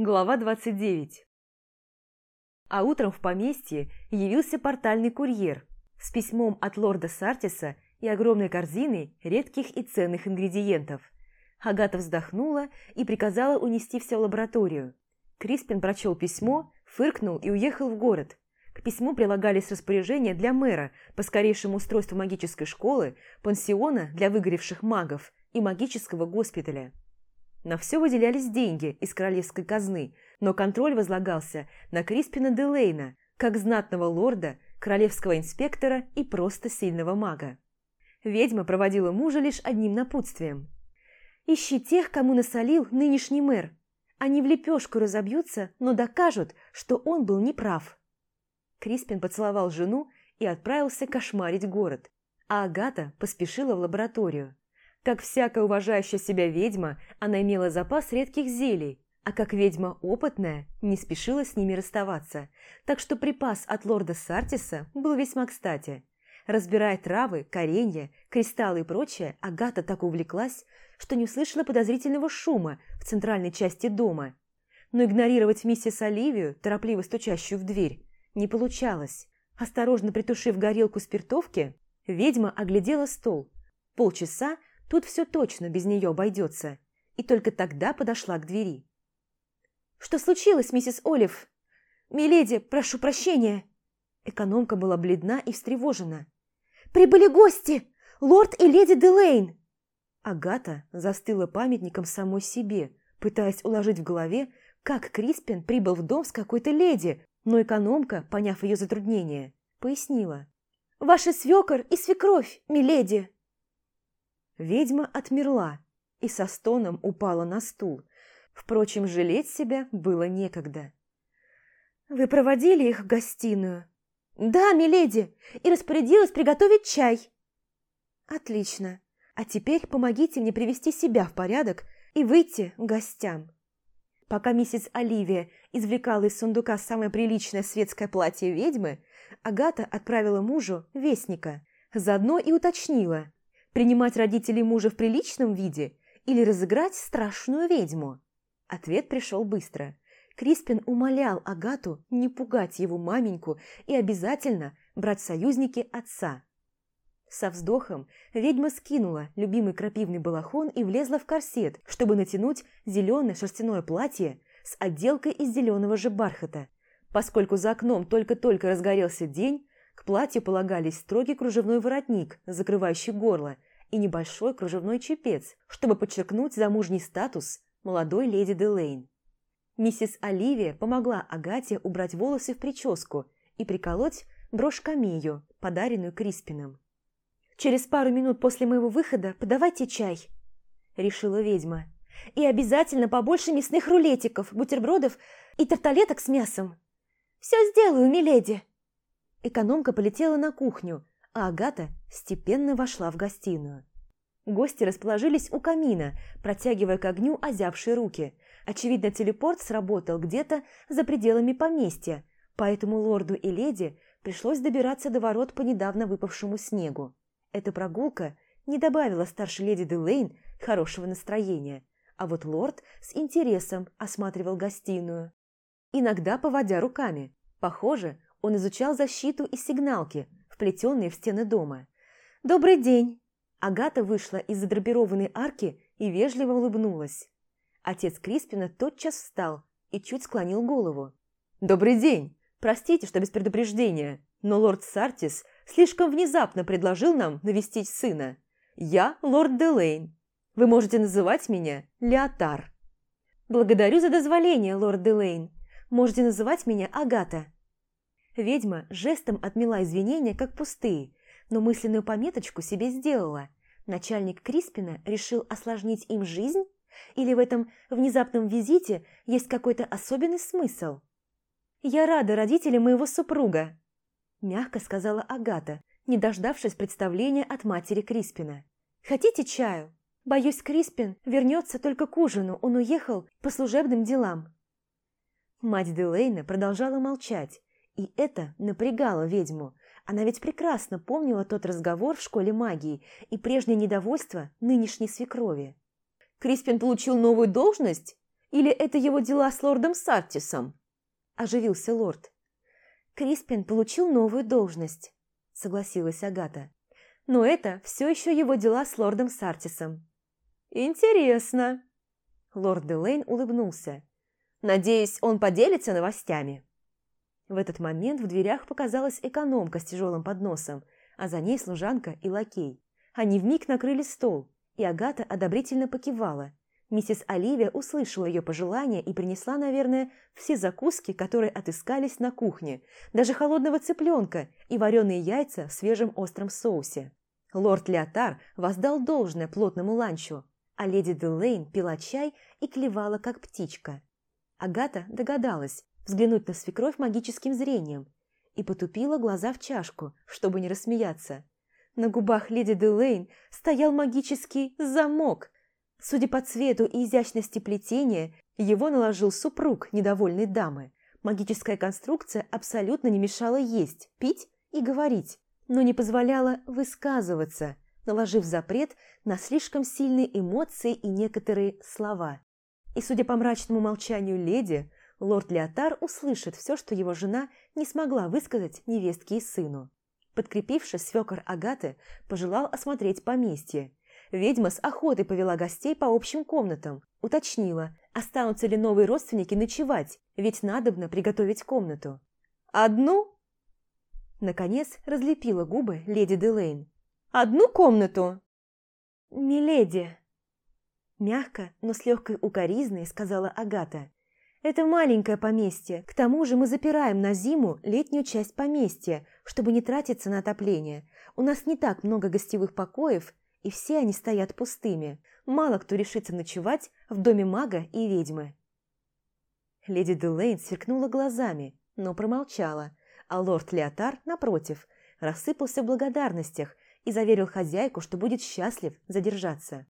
Глава 29 А утром в поместье явился портальный курьер с письмом от лорда Сартиса и огромной корзиной редких и ценных ингредиентов. Агата вздохнула и приказала унести все в лабораторию. Криспин прочел письмо, фыркнул и уехал в город. К письму прилагались распоряжения для мэра по скорейшему устройству магической школы, пансиона для выгоревших магов и магического госпиталя. На все выделялись деньги из королевской казны, но контроль возлагался на Криспина Делейна, как знатного лорда, королевского инспектора и просто сильного мага. Ведьма проводила мужа лишь одним напутствием. «Ищи тех, кому насолил нынешний мэр. Они в лепешку разобьются, но докажут, что он был неправ». Криспин поцеловал жену и отправился кошмарить город, а Агата поспешила в лабораторию. Как всякая уважающая себя ведьма, она имела запас редких зелий, а как ведьма опытная, не спешила с ними расставаться, так что припас от лорда Сартиса был весьма кстати. Разбирая травы, коренья, кристаллы и прочее, Агата так увлеклась, что не услышала подозрительного шума в центральной части дома. Но игнорировать миссис Оливию, торопливо стучащую в дверь, не получалось. Осторожно притушив горелку спиртовки, ведьма оглядела стол. Полчаса Тут все точно без нее обойдется. И только тогда подошла к двери. «Что случилось, миссис Олив?» «Миледи, прошу прощения!» Экономка была бледна и встревожена. «Прибыли гости! Лорд и леди Делейн!» Агата застыла памятником самой себе, пытаясь уложить в голове, как Криспин прибыл в дом с какой-то леди, но экономка, поняв ее затруднение, пояснила. «Ваши свекор и свекровь, миледи!» Ведьма отмерла и со стоном упала на стул. Впрочем, жалеть себя было некогда. «Вы проводили их в гостиную?» «Да, миледи, и распорядилась приготовить чай». «Отлично. А теперь помогите мне привести себя в порядок и выйти к гостям». Пока миссис Оливия извлекала из сундука самое приличное светское платье ведьмы, Агата отправила мужу вестника, заодно и уточнила, Принимать родителей мужа в приличном виде или разыграть страшную ведьму? Ответ пришел быстро. Криспин умолял Агату не пугать его маменьку и обязательно брать союзники отца. Со вздохом ведьма скинула любимый крапивный балахон и влезла в корсет, чтобы натянуть зеленое шерстяное платье с отделкой из зеленого же бархата. Поскольку за окном только-только разгорелся день, к платью полагались строгий кружевной воротник, закрывающий горло, и небольшой кружевной чепец, чтобы подчеркнуть замужний статус молодой леди Делейн. Миссис Оливия помогла Агате убрать волосы в прическу и приколоть брошь-камею, подаренную Криспином. «Через пару минут после моего выхода подавайте чай», – решила ведьма. «И обязательно побольше мясных рулетиков, бутербродов и тарталеток с мясом». «Все сделаю, миледи!» Экономка полетела на кухню, а Агата степенно вошла в гостиную. Гости расположились у камина, протягивая к огню озявшие руки. Очевидно, телепорт сработал где-то за пределами поместья, поэтому лорду и леди пришлось добираться до ворот по недавно выпавшему снегу. Эта прогулка не добавила старшей леди Делейн хорошего настроения, а вот лорд с интересом осматривал гостиную, иногда поводя руками. Похоже, он изучал защиту и сигналки, вплетенные в стены дома. «Добрый день!» Агата вышла из задрапированной арки и вежливо улыбнулась. Отец Криспина тотчас встал и чуть склонил голову. «Добрый день! Простите, что без предупреждения, но лорд Сартис слишком внезапно предложил нам навестить сына. Я лорд Делейн. Вы можете называть меня Леотар». «Благодарю за дозволение, лорд Делейн. Можете называть меня Агата». Ведьма жестом отмела извинения, как пустые, но мысленную пометочку себе сделала. Начальник Криспина решил осложнить им жизнь? Или в этом внезапном визите есть какой-то особенный смысл? «Я рада родителям моего супруга», – мягко сказала Агата, не дождавшись представления от матери Криспина. «Хотите чаю? Боюсь, Криспин вернется только к ужину, он уехал по служебным делам». Мать Делейна продолжала молчать, и это напрягало ведьму. Она ведь прекрасно помнила тот разговор в школе магии и прежнее недовольство нынешней свекрови. «Криспин получил новую должность? Или это его дела с лордом Сартисом?» – оживился лорд. «Криспин получил новую должность», – согласилась Агата. «Но это все еще его дела с лордом Сартисом». «Интересно!» Лорд Делейн улыбнулся. «Надеюсь, он поделится новостями?» В этот момент в дверях показалась экономка с тяжелым подносом, а за ней служанка и лакей. Они вмиг накрыли стол, и Агата одобрительно покивала. Миссис Оливия услышала ее пожелания и принесла, наверное, все закуски, которые отыскались на кухне, даже холодного цыпленка и вареные яйца в свежем остром соусе. Лорд Леотар воздал должное плотному ланчу, а леди Делейн пила чай и клевала, как птичка. Агата догадалась взглянуть на свекровь магическим зрением и потупила глаза в чашку, чтобы не рассмеяться. На губах леди Делейн стоял магический замок. Судя по цвету и изящности плетения, его наложил супруг недовольной дамы. Магическая конструкция абсолютно не мешала есть, пить и говорить, но не позволяла высказываться – наложив запрет на слишком сильные эмоции и некоторые слова. И, судя по мрачному молчанию леди, лорд Леотар услышит все, что его жена не смогла высказать невестке и сыну. Подкрепившись, свекор Агаты пожелал осмотреть поместье. Ведьма с охотой повела гостей по общим комнатам, уточнила, останутся ли новые родственники ночевать, ведь надобно приготовить комнату. «Одну?» Наконец разлепила губы леди Делейн. Одну комнату?» «Миледи!» Мягко, но с легкой укоризной сказала Агата. «Это маленькое поместье. К тому же мы запираем на зиму летнюю часть поместья, чтобы не тратиться на отопление. У нас не так много гостевых покоев, и все они стоят пустыми. Мало кто решится ночевать в доме мага и ведьмы». Леди Делейн сверкнула глазами, но промолчала, а лорд Леотар, напротив, рассыпался в благодарностях – и заверил хозяйку, что будет счастлив задержаться.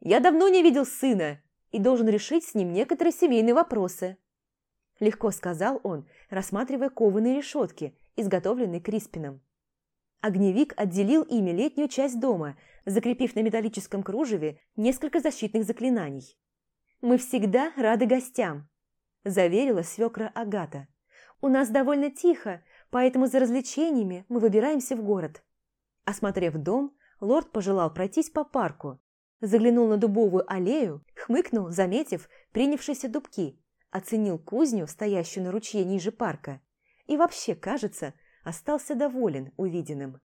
«Я давно не видел сына и должен решить с ним некоторые семейные вопросы», легко сказал он, рассматривая кованые решетки, изготовленные Криспином. Огневик отделил ими летнюю часть дома, закрепив на металлическом кружеве несколько защитных заклинаний. «Мы всегда рады гостям», – заверила свекра Агата. «У нас довольно тихо, поэтому за развлечениями мы выбираемся в город. Осмотрев дом, лорд пожелал пройтись по парку. Заглянул на дубовую аллею, хмыкнул, заметив принявшиеся дубки, оценил кузню, стоящую на ручье ниже парка, и вообще, кажется, остался доволен увиденным.